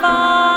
Father.